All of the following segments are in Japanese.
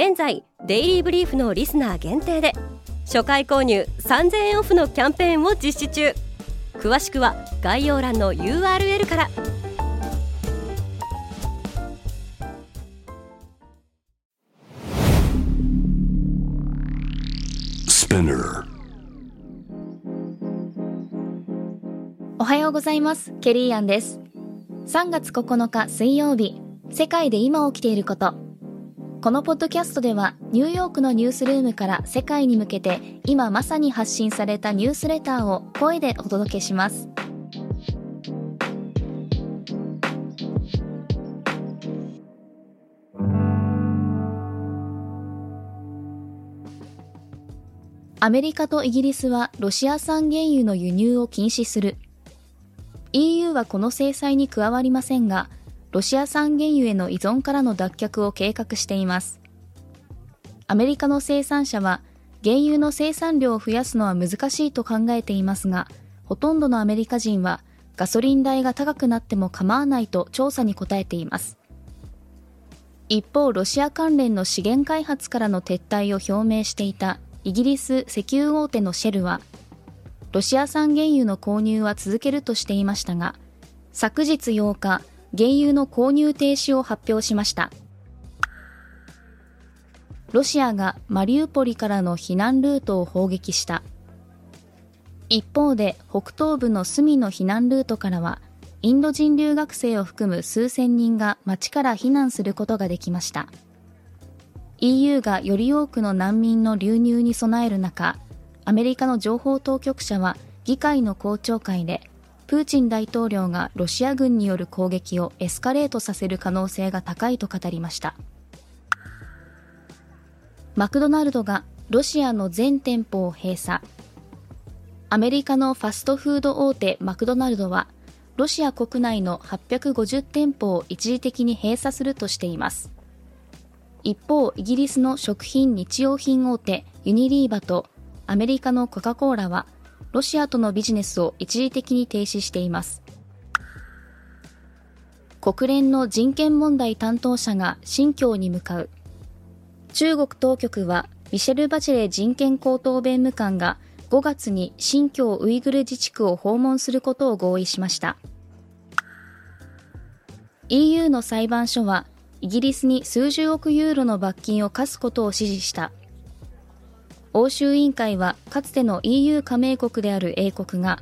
現在デイリーブリーフのリスナー限定で初回購入3000円オフのキャンペーンを実施中。詳しくは概要欄の URL から。おはようございます。ケリーアンです。3月9日水曜日。世界で今起きていることこのポッドキャストではニューヨークのニュースルームから世界に向けて今まさに発信されたニュースレターを声でお届けします。アメリカとイギリスはロシア産原油の輸入を禁止する。EU はこの制裁に加わりませんがロシア産原油への依存からの脱却を計画しています。アメリカの生産者は原油の生産量を増やすのは難しいと考えていますがほとんどのアメリカ人はガソリン代が高くなっても構わないと調査に答えています。一方ロシア関連の資源開発からの撤退を表明していたイギリス石油大手のシェルはロシア産原油の購入は続けるとしていましたが昨日8日原油の購入停止を発表しました。ロシアがマリウポリからの避難ルートを砲撃した。一方で北東部のスミの避難ルートからはインド人留学生を含む数千人が町から避難することができました。EU がより多くの難民の流入に備える中アメリカの情報当局者は議会の公聴会でプーチン大統領がロシア軍による攻撃をエスカレートさせる可能性が高いと語りました。マクドナルドがロシアの全店舗を閉鎖。アメリカのファストフード大手マクドナルドはロシア国内の850店舗を一時的に閉鎖するとしています。一方イギリスの食品日用品大手ユニリーバとアメリカのコカ・コーラはロシアとのビジネスを一時的に停止しています。国連の人権問題担当者が新疆に向かう。中国当局はミシェル・バチェレ人権高等弁務官が5月に新疆ウイグル自治区を訪問することを合意しました。EU の裁判所はイギリスに数十億ユーロの罰金を課すことを指示した。欧州委員会はかつての EU 加盟国である英国が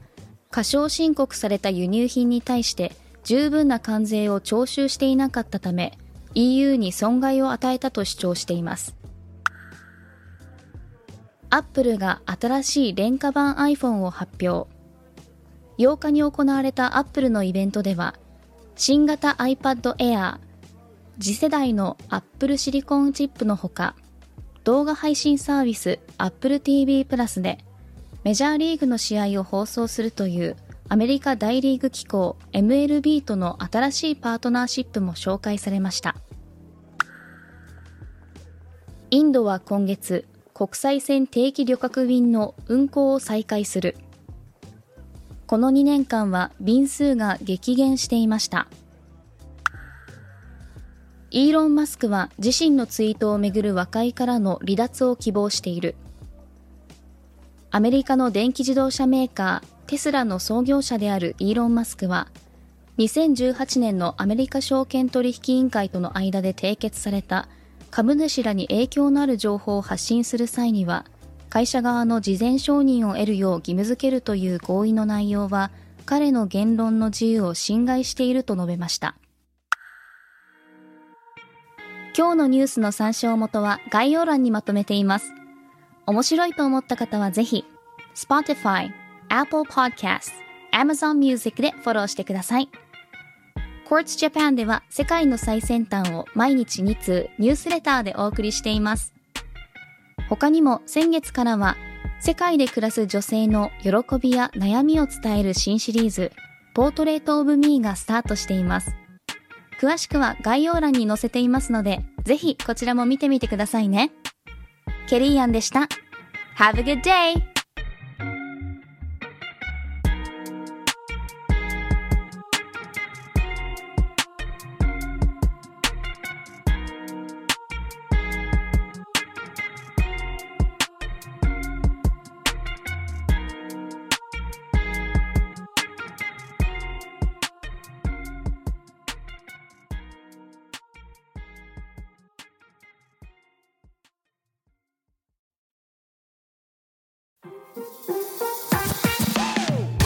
過少申告された輸入品に対して十分な関税を徴収していなかったため EU に損害を与えたと主張しています。アップルが新しい廉価版 iPhone を発表。8日に行われたアップルのイベントでは新型 iPad Air 次世代の Apple シリコンチップのほか動画配信サービス Apple TV プラスでメジャーリーグの試合を放送するというアメリカ大リーグ機構 MLB との新しいパートナーシップも紹介されました。インドは今月国際線定期旅客便の運航を再開する。この2年間は便数が激減していました。イーロン・マスクは自身のツイートをめぐる和解からの離脱を希望している。アメリカの電気自動車メーカーテスラの創業者であるイーロン・マスクは2018年のアメリカ証券取引委員会との間で締結された株主らに影響のある情報を発信する際には会社側の事前承認を得るよう義務付けるという合意の内容は彼の言論の自由を侵害していると述べました。今日のニュースの参照元は概要欄にまとめています。面白いと思った方はぜひ、Spotify、Apple Podcast、Amazon Music でフォローしてください。Quartz Japan では世界の最先端を毎日2通ニュースレターでお送りしています。他にも先月からは世界で暮らす女性の喜びや悩みを伝える新シリーズポートレートオブミーがスタートしています。詳しくは概要欄に載せていますので、ぜひこちらも見てみてくださいね。ケリーアンでした。Have a good day!